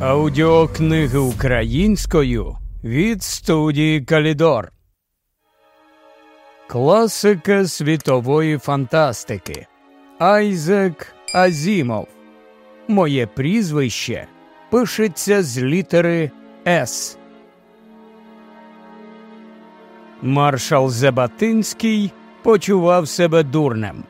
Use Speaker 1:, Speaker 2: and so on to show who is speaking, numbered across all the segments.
Speaker 1: Аудіокниги українською від студії Калідор. Класика світової фантастики Айзек Азімов. Моє прізвище пишеться з літери С. Маршал Зебатинський почував себе дурнем.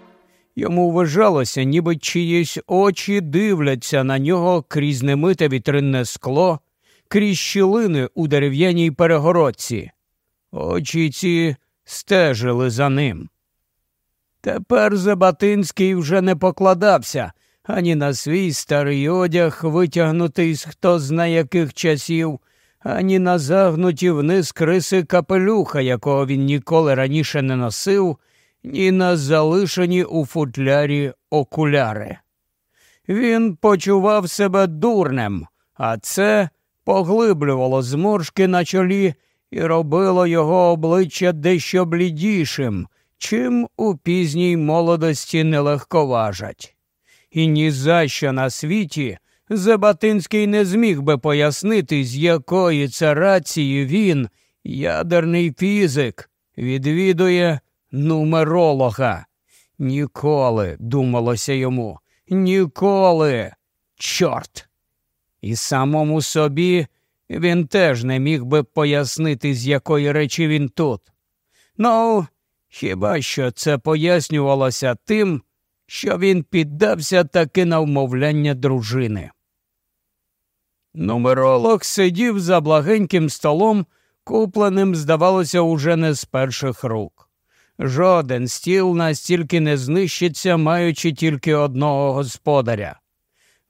Speaker 1: Йому вважалося, ніби чиїсь очі дивляться на нього крізь немите вітринне скло, крізь щілини у дерев'яній перегородці. Очі ці стежили за ним. Тепер Забатинський вже не покладався ані на свій старий одяг, витягнутий з хто зна яких часів, ані на загнуті вниз криси капелюха, якого він ніколи раніше не носив ні на залишені у футлярі окуляри. Він почував себе дурнем, а це поглиблювало зморшки на чолі і робило його обличчя дещо блідішим, чим у пізній молодості нелегко важать. І ні за що на світі Забатинський не зміг би пояснити, з якої це рації він, ядерний фізик, відвідує нумеролога. Ніколи, думалося йому, ніколи. Чорт. І самому собі він теж не міг би пояснити, з якої речі він тут. Ну, хіба що це пояснювалося тим, що він піддався таки на вмовляння дружини. Нумеролог сидів за благеньким столом, купленим, здавалося, уже не з перших рук. Жоден стіл настільки не знищиться, маючи тільки одного господаря.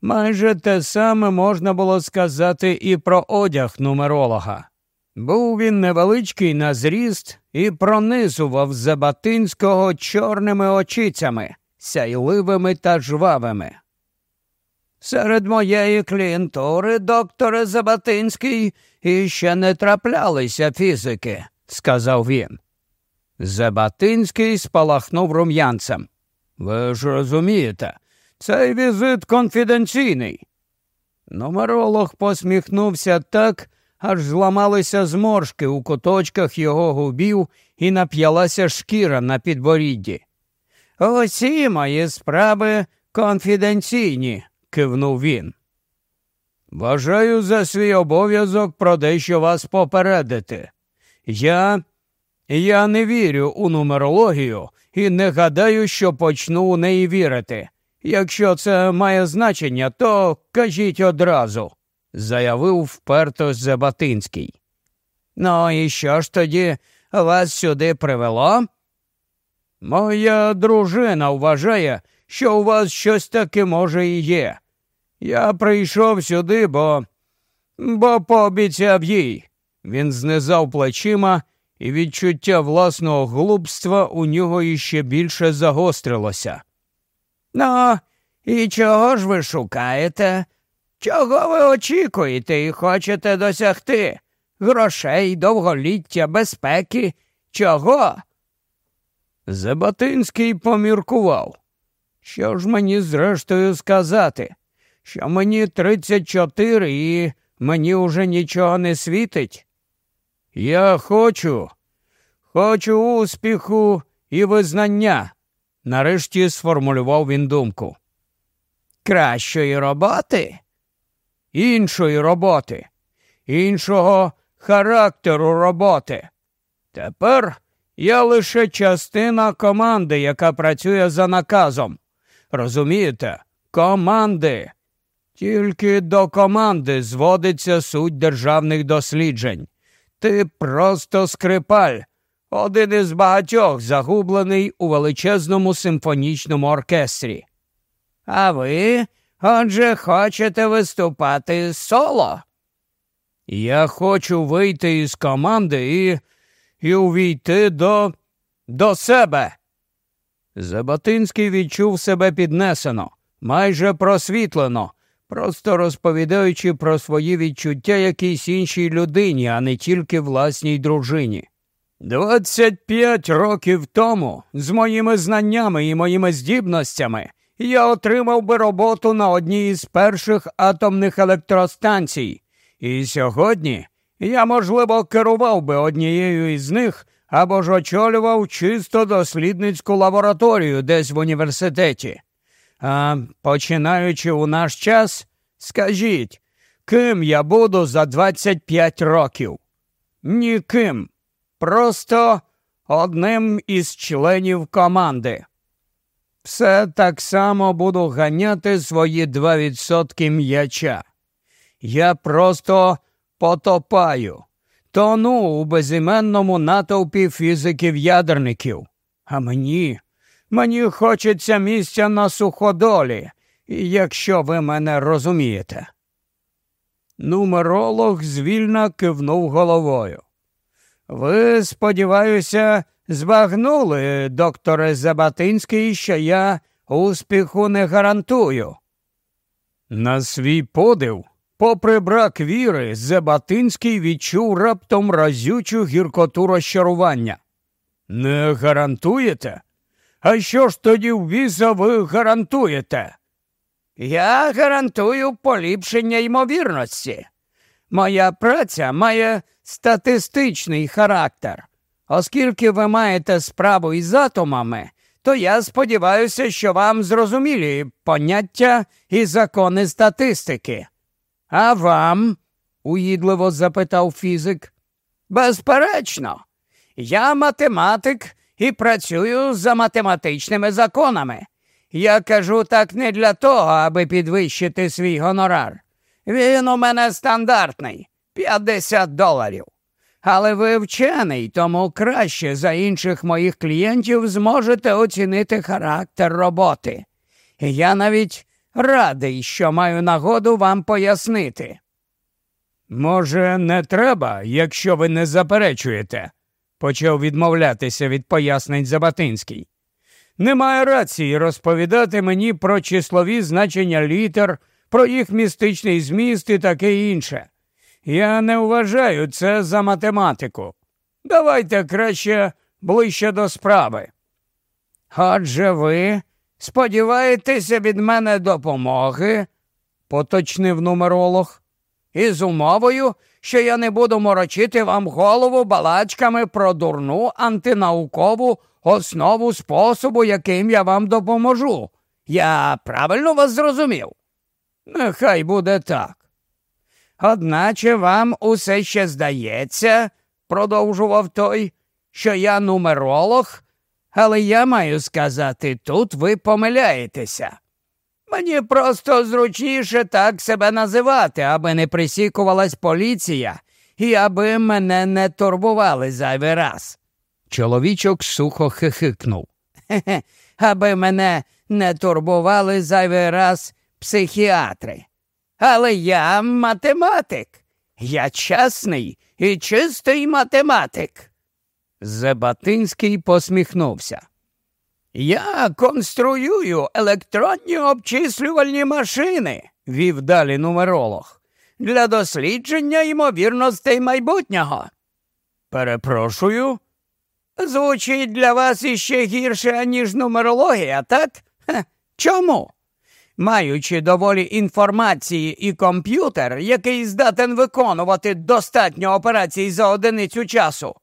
Speaker 1: Майже те саме можна було сказати і про одяг нумеролога. Був він невеличкий на зріст і пронизував Забатинського чорними очицями, сяйливими та жвавими. Серед моєї клієнтури, докторе Забатинський, іще не траплялися фізики, сказав він. Забатинський спалахнув рум'янцем. Ви ж розумієте, цей візит конфіденційний. Нумеролог посміхнувся так, аж зламалися зморшки у куточках його губів і нап'ялася шкіра на підборідді. Усі мої справи конфіденційні, кивнув він. Бажаю за свій обов'язок про дещо вас попередити. Я я не вірю у нумерологію і не гадаю, що почну у неї вірити. Якщо це має значення, то кажіть одразу, заявив вперто Забатинський. Ну і що ж тоді вас сюди привело? Моя дружина вважає, що у вас щось таке може і є. Я прийшов сюди, бо бо пообіцяв їй. Він знизав плечима і відчуття власного глупства у нього іще більше загострилося. Ну, і чого ж ви шукаєте? Чого ви очікуєте і хочете досягти? Грошей, довголіття, безпеки? Чого? Забатинський поміркував. Що ж мені зрештою сказати? Що мені тридцять чотири і мені уже нічого не світить? Я хочу, хочу успіху і визнання, нарешті сформулював він думку. Кращої роботи, іншої роботи, іншого характеру роботи. Тепер я лише частина команди, яка працює за наказом. Розумієте, команди. Тільки до команди зводиться суть державних досліджень. Ти просто скрипаль, один із багатьох загублений у величезному симфонічному оркестрі. А ви, отже, хочете виступати соло? Я хочу вийти із команди і і увійти до до себе. Забатинський відчув себе піднесено, майже просвітлено, просто розповідаючи про свої відчуття якійсь іншій людині, а не тільки власній дружині. Двадцять п'ять років тому, з моїми знаннями і моїми здібностями, я отримав би роботу на одній із перших атомних електростанцій. І сьогодні я, можливо, керував би однією із них або ж очолював чисто дослідницьку лабораторію десь в університеті. А починаючи у наш час, скажіть, ким я буду за 25 років? Ніким. Просто одним із членів команди. Все так само буду ганяти свої 2% м'яча. Я просто потопаю, тону у безіменному натовпі фізиків-ядерників. А мені, мені хочеться місця на суходолі, якщо ви мене розумієте. Нумеролог звільно кивнув головою. Ви, сподіваюся, збагнули, докторе Забатинський, що я успіху не гарантую. На свій подив, попри брак віри, Забатинський відчув раптом разючу гіркоту розчарування. Не гарантуєте? А що ж тоді в віза ви гарантуєте? Я гарантую поліпшення ймовірності. Моя праця має статистичний характер. Оскільки ви маєте справу із атомами, то я сподіваюся, що вам зрозумілі поняття і закони статистики. А вам? уїдливо запитав фізик. Безперечно, я математик і працюю за математичними законами. Я кажу так не для того, аби підвищити свій гонорар. Він у мене стандартний 50 доларів. Але ви вчений, тому краще за інших моїх клієнтів зможете оцінити характер роботи. Я навіть радий, що маю нагоду вам пояснити. Може, не треба, якщо ви не заперечуєте, почав відмовлятися від пояснень Забатинський. Немає рації розповідати мені про числові значення літер, про їх містичний зміст і таке інше. Я не вважаю це за математику. Давайте краще ближче до справи. Отже ви сподіваєтеся від мене допомоги, поточнив нумеролог, із умовою, що я не буду морочити вам голову балачками про дурну антинаукову основу способу, яким я вам допоможу. Я правильно вас зрозумів? Нехай буде так. Одначе вам усе ще здається, продовжував той, що я нумеролог, але я маю сказати, тут ви помиляєтеся. Мені просто зручніше так себе називати, аби не присікувалась поліція і аби мене не турбували зайвий раз. Чоловічок сухо хихикнув. Хе-хе, аби мене не турбували зайвий раз психіатри. Але я математик. Я чесний і чистий математик. Зебатинський посміхнувся. Я конструюю електронні обчислювальні машини, вів далі нумеролог, для дослідження ймовірностей майбутнього. Перепрошую. Звучить для вас іще гірше, ніж нумерологія, так? Ха, чому? Маючи доволі інформації і комп'ютер, який здатен виконувати достатньо операцій за одиницю часу,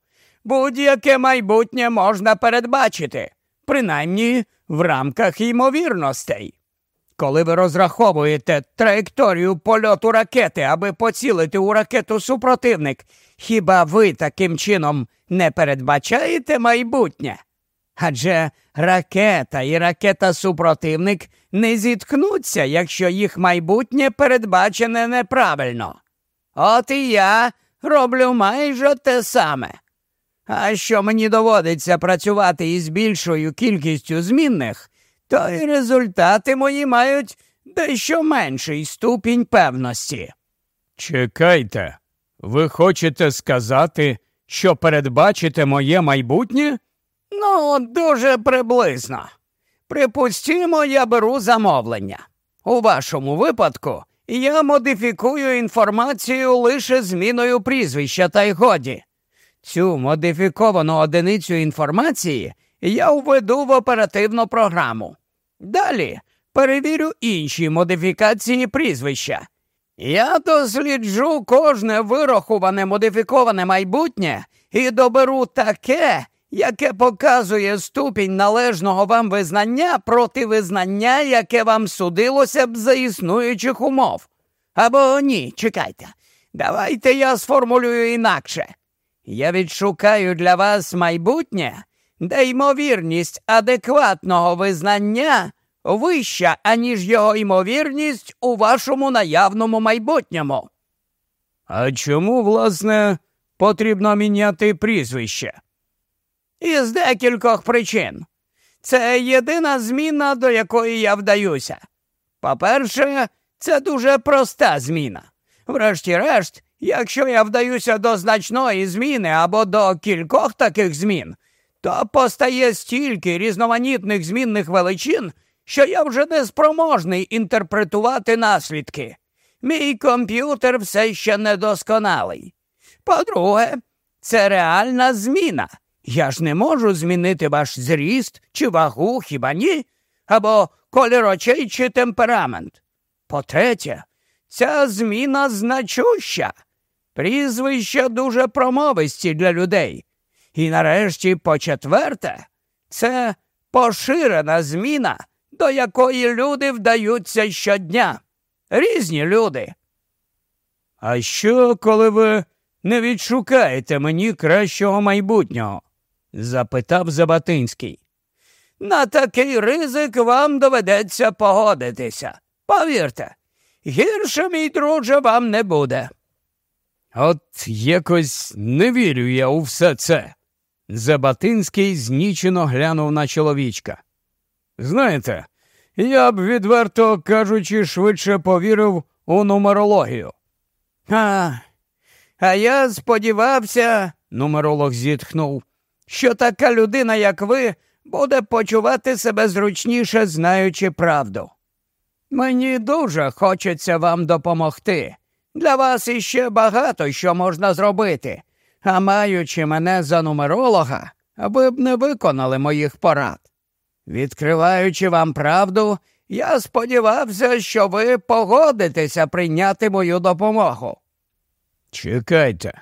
Speaker 1: будь-яке майбутнє можна передбачити, принаймні в рамках ймовірностей. Коли ви розраховуєте траєкторію польоту ракети, аби поцілити у ракету супротивник, хіба ви таким чином не передбачаєте майбутнє? Адже ракета і ракета супротивник не зіткнуться, якщо їх майбутнє передбачене неправильно. От і я роблю майже те саме. А що мені доводиться працювати із більшою кількістю змінних, то й результати мої мають дещо менший ступінь певності. Чекайте, ви хочете сказати, що передбачите моє майбутнє? Ну, дуже приблизно. Припустімо, я беру замовлення. У вашому випадку я модифікую інформацію лише зміною прізвища та й годі. Цю модифіковану одиницю інформації я введу в оперативну програму. Далі перевірю інші модифікації прізвища. Я досліджу кожне вирахуване модифіковане майбутнє і доберу таке, яке показує ступінь належного вам визнання проти визнання, яке вам судилося б за існуючих умов. Або ні, чекайте. Давайте я сформулюю інакше. Я відшукаю для вас майбутнє, де ймовірність адекватного визнання вища, аніж його ймовірність у вашому наявному майбутньому. А чому, власне, потрібно міняти прізвище? Із декількох причин. Це єдина зміна, до якої я вдаюся. По-перше, це дуже проста зміна. Врешті-решт, якщо я вдаюся до значної зміни або до кількох таких змін, то постає стільки різноманітних змінних величин, що я вже не спроможний інтерпретувати наслідки. Мій комп'ютер все ще недосконалий. По-друге, це реальна зміна. Я ж не можу змінити ваш зріст чи вагу, хіба ні? Або колір очей чи темперамент. По-третє, ця зміна значуща. Прізвища дуже промовисті для людей. І нарешті, по четверте, це поширена зміна, до якої люди вдаються щодня. Різні люди. А що, коли ви не відшукаєте мені кращого майбутнього? запитав Забатинський. На такий ризик вам доведеться погодитися. Повірте, гірше, мій друже, вам не буде. От якось не вірю я у все це. Забатинський знічено глянув на чоловічка. Знаєте, я б, відверто кажучи, швидше повірив у нумерологію. А, а я сподівався, нумеролог зітхнув, що така людина, як ви, буде почувати себе зручніше, знаючи правду. Мені дуже хочеться вам допомогти. Для вас іще багато що можна зробити, а маючи мене за нумеролога, ви б не виконали моїх порад. Відкриваючи вам правду, я сподівався, що ви погодитеся прийняти мою допомогу. Чекайте,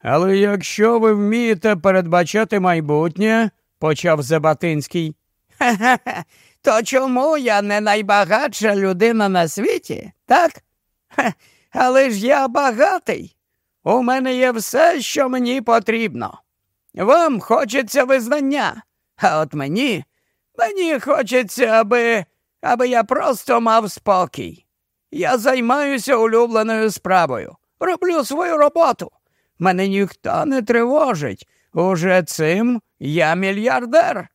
Speaker 1: але якщо ви вмієте передбачати майбутнє, почав Забатинський. Хе-хе, то чому я не найбагатша людина на світі, так? Хе, але ж я багатий. У мене є все, що мені потрібно. Вам хочеться визнання, а от мені, мені хочеться, аби, аби я просто мав спокій. Я займаюся улюбленою справою, роблю свою роботу. Мене ніхто не тривожить. Уже цим я мільярдер.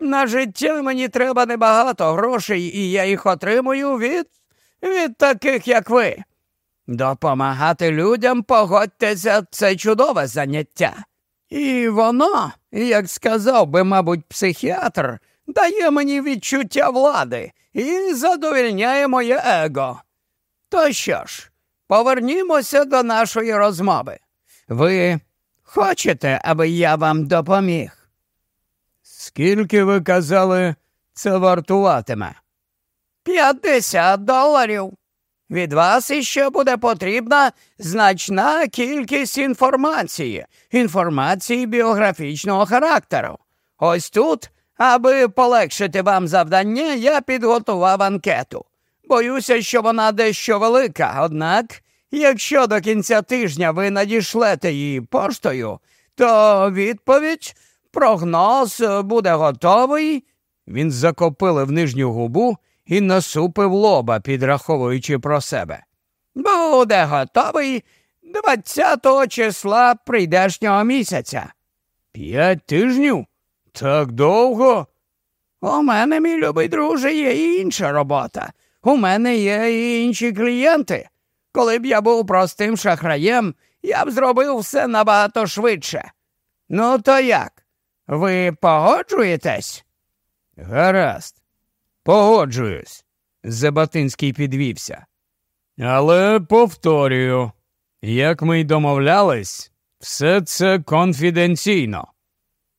Speaker 1: На життя мені треба небагато грошей, і я їх отримую від, від таких, як ви. Допомагати людям, погодьтеся, це чудове заняття. І воно, як сказав би, мабуть, психіатр, дає мені відчуття влади і задовільняє моє его. То що ж, повернімося до нашої розмови. Ви хочете, аби я вам допоміг? Скільки ви казали, це вартуватиме? П'ятдесят доларів. Від вас іще буде потрібна значна кількість інформації, інформації біографічного характеру. Ось тут, аби полегшити вам завдання, я підготував анкету. Боюся, що вона дещо велика, однак, якщо до кінця тижня ви надішлете її поштою, то відповідь, прогноз буде готовий. Він закопили в нижню губу і насупив лоба, підраховуючи про себе. Буде готовий 20 числа прийдешнього місяця. П'ять тижнів? Так довго? У мене, мій любий друже, є і інша робота. У мене є і інші клієнти. Коли б я був простим шахраєм, я б зробив все набагато швидше. Ну, то як? Ви погоджуєтесь? Гаразд. Погоджуюсь. Забатинський підвівся. Але повторюю, як ми й домовлялись, все це конфіденційно.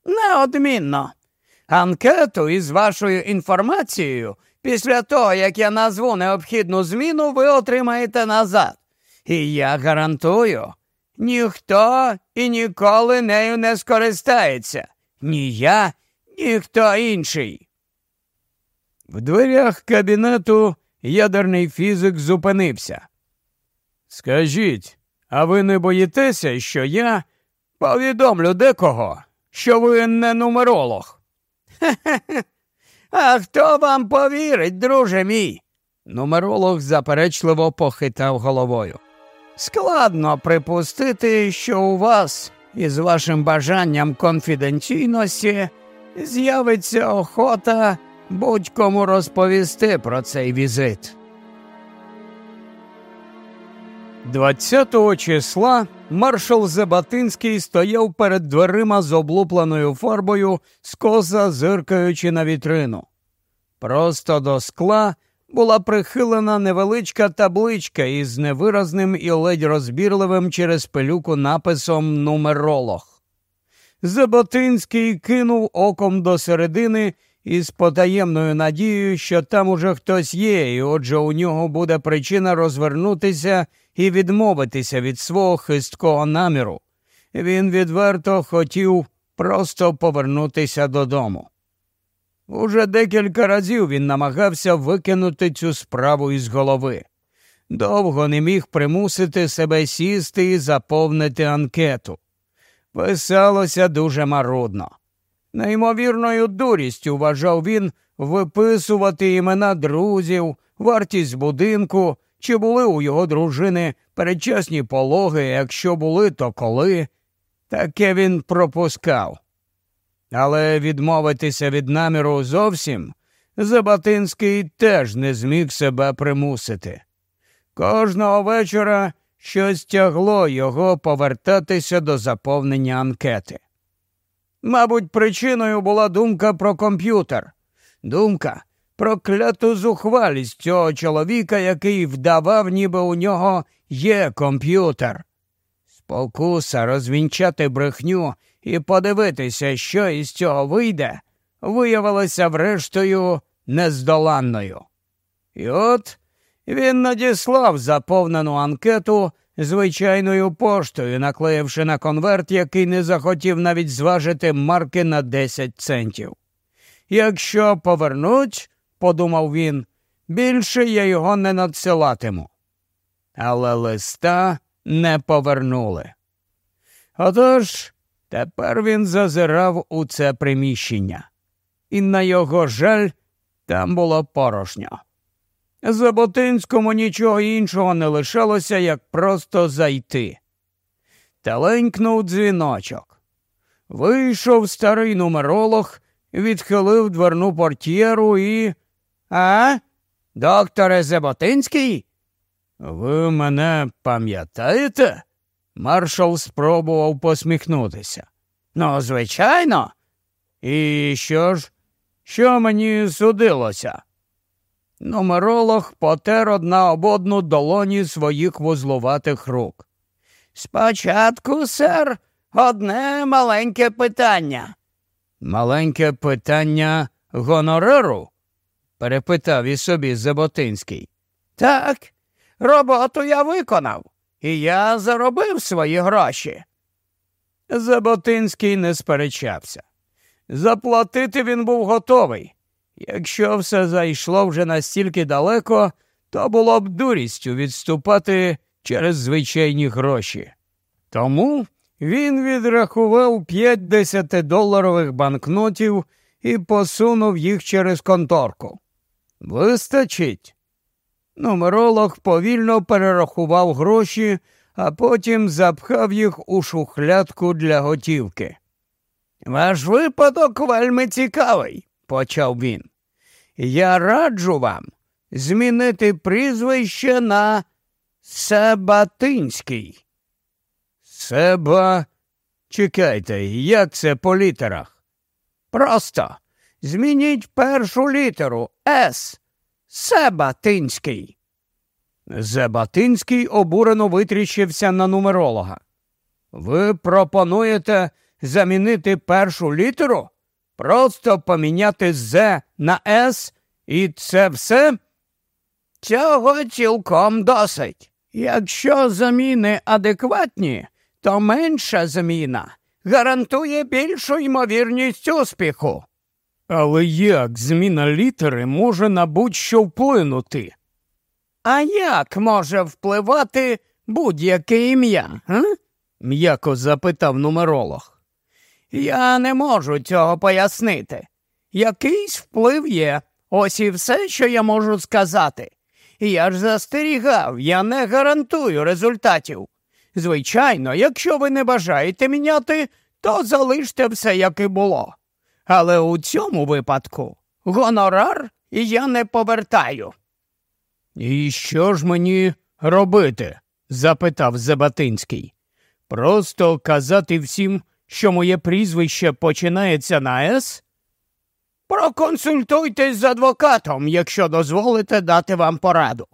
Speaker 1: Неодмінно. Анкету із вашою інформацією Після того, як я назву необхідну зміну, ви отримаєте назад. І я гарантую, ніхто і ніколи нею не скористається. Ні я, ні хто інший. В дверях кабінету ядерний фізик зупинився. Скажіть, а ви не боїтеся, що я повідомлю декого, що ви не нумеролог? А хто вам повірить, друже мій? Нумеролог заперечливо похитав головою. Складно припустити, що у вас із вашим бажанням конфіденційності з'явиться охота будь-кому розповісти про цей візит. 20 числа маршал Зебатинський стояв перед дверима з облупленою фарбою, скоса зиркаючи на вітрину. Просто до скла була прихилена невеличка табличка із невиразним і ледь розбірливим через пилюку написом Нумеролог. Заботинський кинув оком до середини із потаємною надією, що там уже хтось є, і отже у нього буде причина розвернутися і відмовитися від свого хисткого наміру. Він відверто хотів просто повернутися додому. Уже декілька разів він намагався викинути цю справу із голови. Довго не міг примусити себе сісти і заповнити анкету. Писалося дуже марудно. Неймовірною дурістю вважав він виписувати імена друзів, вартість будинку, чи були у його дружини передчасні пологи, якщо були, то коли. Таке він пропускав. Але відмовитися від наміру зовсім Забатинський теж не зміг себе примусити. Кожного вечора щось тягло його повертатися до заповнення анкети. Мабуть, причиною була думка про комп'ютер, думка про кляту зухвалість цього чоловіка, який вдавав, ніби у нього є комп'ютер. Спокуса розвінчати брехню і подивитися, що із цього вийде, виявилося врештою нездоланною. І от він надіслав заповнену анкету звичайною поштою, наклеївши на конверт, який не захотів навіть зважити марки на 10 центів. Якщо повернуть, подумав він, більше я його не надсилатиму. Але листа не повернули. Отож, тепер він зазирав у це приміщення, і на його жаль, там було порожньо. Заботинському нічого іншого не лишалося, як просто зайти. Таленькнув дзвіночок. Вийшов старий нумеролог, відхилив дверну портьєру і. А? Докторе Заботинський? Ви мене пам'ятаєте? Маршал спробував посміхнутися. Ну, звичайно. І що ж? Що мені судилося? Нумеролог потер одна об одну долоні своїх вузлуватих рук. Спочатку, сер, одне маленьке питання. Маленьке питання гонорару? перепитав і собі Заботинський. Так, роботу я виконав, і я заробив свої гроші. Заботинський не сперечався. Заплатити він був готовий. Якщо все зайшло вже настільки далеко, то було б дурістю відступати через звичайні гроші. Тому він відрахував п'ять десятидоларових банкнотів і посунув їх через конторку. Вистачить. Нумеролог повільно перерахував гроші, а потім запхав їх у шухлядку для готівки. Ваш випадок вельми цікавий, почав він. Я раджу вам змінити прізвище на Себатинський. Себа. Чекайте, як це по літерах? Просто змініть першу літеру С. Себатинський. Зебатинський обурено витріщився на нумеролога. Ви пропонуєте замінити першу літеру? Просто поміняти З на С І це все? Цього цілком досить. Якщо заміни адекватні, то менша зміна гарантує більшу ймовірність успіху. Але як зміна літери може на будь-що вплинути? А як може впливати будь-яке ім'я? м'яко запитав нумеролог. Я не можу цього пояснити. Якийсь вплив є, ось і все, що я можу сказати. Я ж застерігав, я не гарантую результатів. Звичайно, якщо ви не бажаєте міняти, то залиште все, як і було. Але у цьому випадку гонорар я не повертаю. І що ж мені робити? запитав Забатинський. Просто казати всім, що моє прізвище починається на С? Проконсультуйтесь з адвокатом, якщо дозволите дати вам пораду.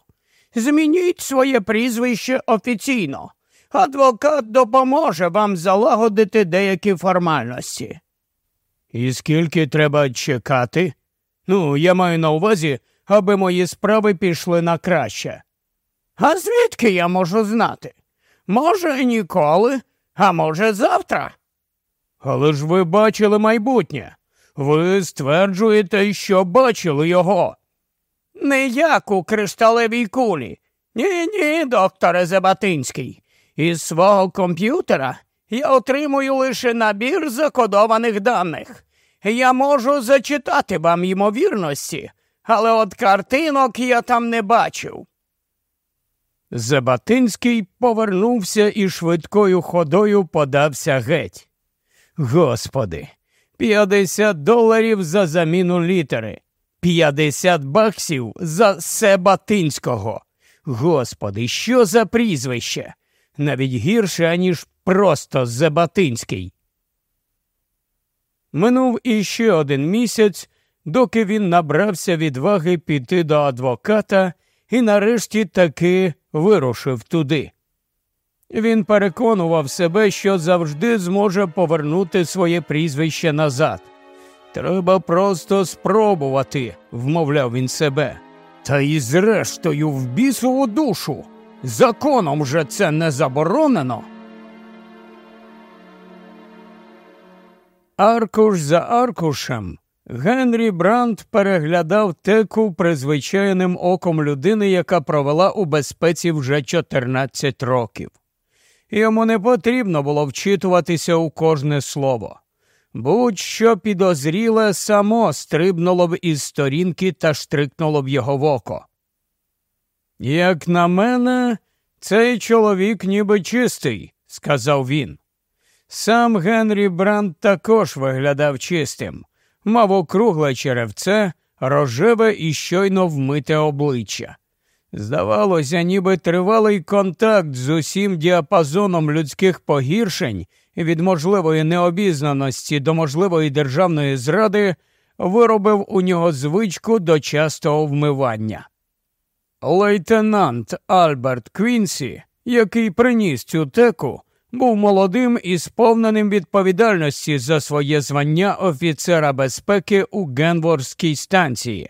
Speaker 1: Змініть своє прізвище офіційно. Адвокат допоможе вам залагодити деякі формальності. І скільки треба чекати? Ну, я маю на увазі, аби мої справи пішли на краще. А звідки я можу знати? Може, ніколи, а може, завтра. Але ж ви бачили майбутнє. Ви стверджуєте, що бачили його. Не як у кришталевій кулі. Ні, ні, докторе Забатинський. Із свого комп'ютера я отримую лише набір закодованих даних. Я можу зачитати вам ймовірності, але от картинок я там не бачив. Забатинський повернувся і швидкою ходою подався геть. Господи, п'ятдесят доларів за заміну літери, п'ятдесят баксів за Себатинського. Господи, що за прізвище? Навіть гірше, аніж просто Зебатинський. Минув іще один місяць, доки він набрався відваги піти до адвоката і нарешті таки вирушив туди. Він переконував себе, що завжди зможе повернути своє прізвище назад. Треба просто спробувати, вмовляв він себе. Та і зрештою в бісову душу. Законом же це не заборонено. Аркуш за аркушем Генрі Брандт переглядав теку призвичайним оком людини, яка провела у безпеці вже 14 років. Йому не потрібно було вчитуватися у кожне слово. Будь-що підозріле само стрибнуло б із сторінки та штрикнуло б його в око. Як на мене, цей чоловік ніби чистий, сказав він. Сам Генрі Бранд також виглядав чистим, мав округле черевце, рожеве і щойно вмите обличчя. Здавалося, ніби тривалий контакт з усім діапазоном людських погіршень від можливої необізнаності до можливої державної зради виробив у нього звичку до частого вмивання. Лейтенант Альберт Квінсі, який приніс цю теку, був молодим і сповненим відповідальності за своє звання офіцера безпеки у Генворській станції.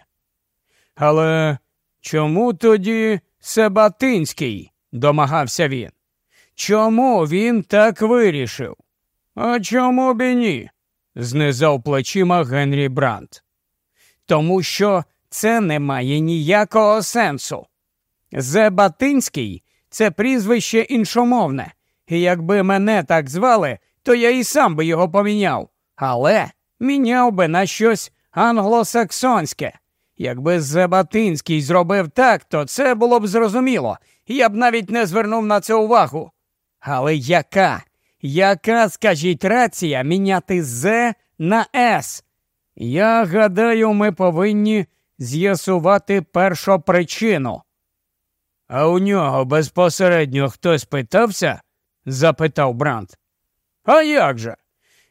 Speaker 1: Але чому тоді Себатинський? домагався він. Чому він так вирішив? А чому б і ні? знизав плечима Генрі Брандт. Тому що це не має ніякого сенсу. Зебатинський це прізвище іншомовне, і якби мене так звали, то я і сам би його поміняв, але міняв би на щось англосаксонське. Якби Зебатинський зробив так, то це було б зрозуміло, я б навіть не звернув на це увагу. Але яка? Яка, скажіть, рація міняти З на С? Я гадаю, ми повинні з'ясувати першопричину. А у нього безпосередньо хтось питався? запитав Брант. А як же?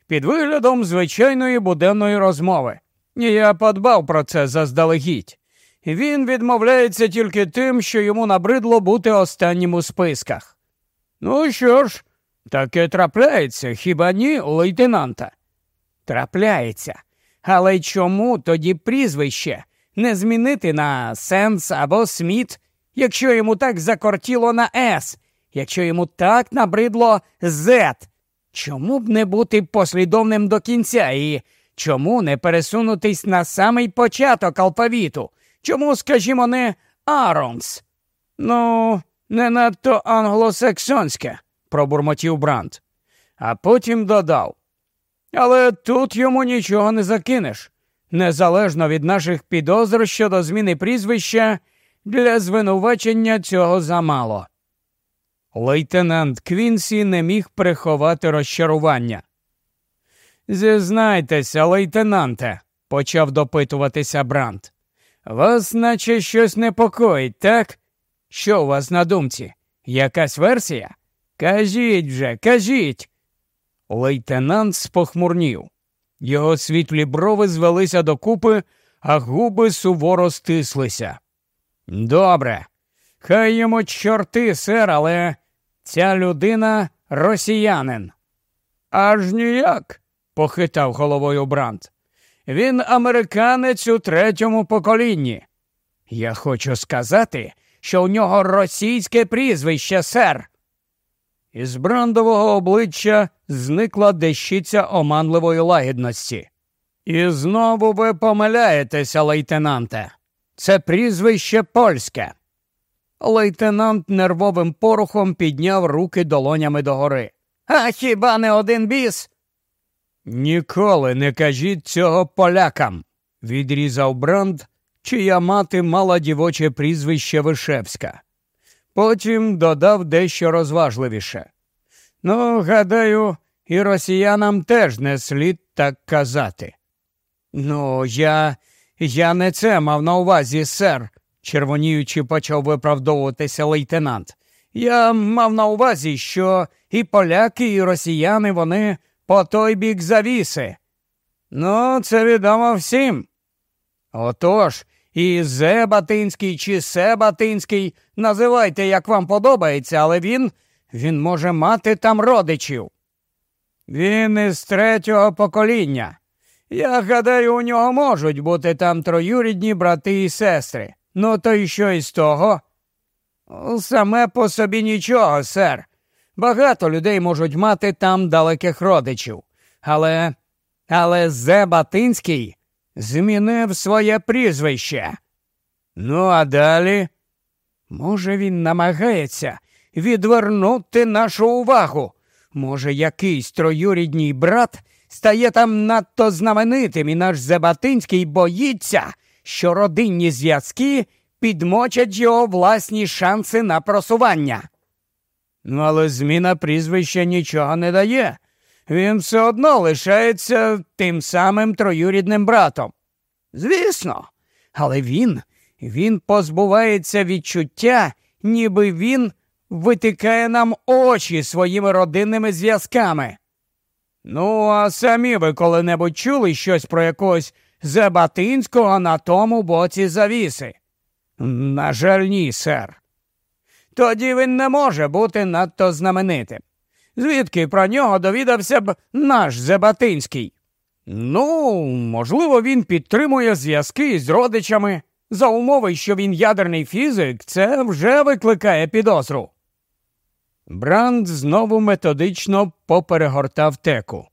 Speaker 1: Під виглядом звичайної буденної розмови. Я подбав про це заздалегідь. Він відмовляється тільки тим, що йому набридло бути останнім у списках. Ну що ж, таке трапляється, хіба ні, лейтенанта? Трапляється. Але чому тоді прізвище не змінити на Сенс або Сміт, якщо йому так закортіло на С, якщо йому так набридло Z? Чому б не бути послідовним до кінця і чому не пересунутись на самий початок алфавіту? Чому, скажімо, не Аронс? Ну, не надто англосаксонське, пробурмотів Брант. А потім додав. Але тут йому нічого не закинеш. Незалежно від наших підозр щодо зміни прізвища, для звинувачення цього замало. Лейтенант Квінсі не міг приховати розчарування. Зізнайтеся, лейтенанте, почав допитуватися Брант. Вас наче щось непокоїть, так? Що у вас на думці? Якась версія? Кажіть вже, кажіть. Лейтенант спохмурнів. Його світлі брови звелися докупи, а губи суворо стислися. Добре, хай йому чорти, сер, але ця людина росіянин. Аж ніяк, похитав головою Брант. Він американець у третьому поколінні. Я хочу сказати, що у нього російське прізвище, сер. Із брандового обличчя зникла дещиця оманливої лагідності. І знову ви помиляєтеся, лейтенанте. Це прізвище польське. Лейтенант нервовим порухом підняв руки долонями догори. А хіба не один біс? Ніколи не кажіть цього полякам, відрізав Бранд, чия мати мала дівоче прізвище Вишевська. Потім додав дещо розважливіше. Ну, гадаю, і росіянам теж не слід так казати. Ну, я я не це мав на увазі, сер, червоніючи, почав виправдовуватися лейтенант. Я мав на увазі, що і поляки, і росіяни вони по той бік завіси. Ну, це відомо всім. Отож, і Зе Батинський чи Се Батинський, називайте, як вам подобається, але він він може мати там родичів. Він із третього покоління. Я гадаю, у нього можуть бути там троюрідні брати і сестри. Ну, то й що із того? Саме по собі нічого, сер. Багато людей можуть мати там далеких родичів. Але але Зе Батинський змінив своє прізвище. Ну, а далі, може, він намагається відвернути нашу увагу. Може, якийсь троюрідній брат стає там надто знаменитим, і наш Зебатинський боїться, що родинні зв'язки підмочать його власні шанси на просування. Ну, але зміна прізвища нічого не дає. Він все одно лишається тим самим троюрідним братом. Звісно, але він, він позбувається відчуття, ніби він витикає нам очі своїми родинними зв'язками. Ну, а самі ви коли-небудь чули щось про якогось Зебатинського на тому боці завіси? На жаль, ні, сер. Тоді він не може бути надто знаменитим. Звідки про нього довідався б наш Зебатинський? Ну, можливо, він підтримує зв'язки з родичами. За умови, що він ядерний фізик, це вже викликає підозру. Бранд знову методично поперегортав теку.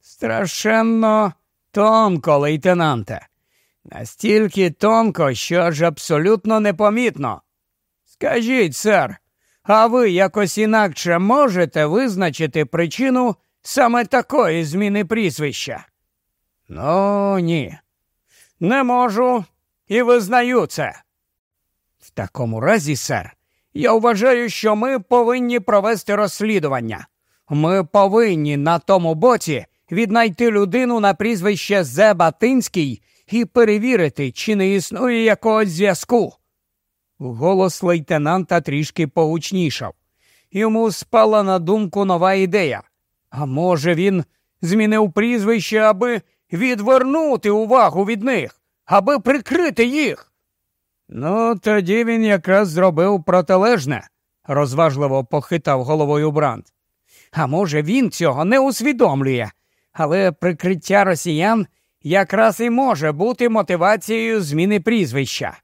Speaker 1: Страшенно тонко, лейтенанте. Настільки тонко, що аж абсолютно непомітно. Скажіть, сер, а ви якось інакше можете визначити причину саме такої зміни прізвища? Ну, ні. Не можу і визнаю це. В такому разі, сер, я вважаю, що ми повинні провести розслідування. Ми повинні на тому боці віднайти людину на прізвище Зе Батинський і перевірити, чи не існує якогось зв'язку. Голос лейтенанта трішки погучнішав. Йому спала на думку нова ідея. А може, він змінив прізвище, аби відвернути увагу від них, аби прикрити їх. Ну, тоді він якраз зробив протилежне, розважливо похитав головою Брант. А може, він цього не усвідомлює, але прикриття росіян якраз і може бути мотивацією зміни прізвища.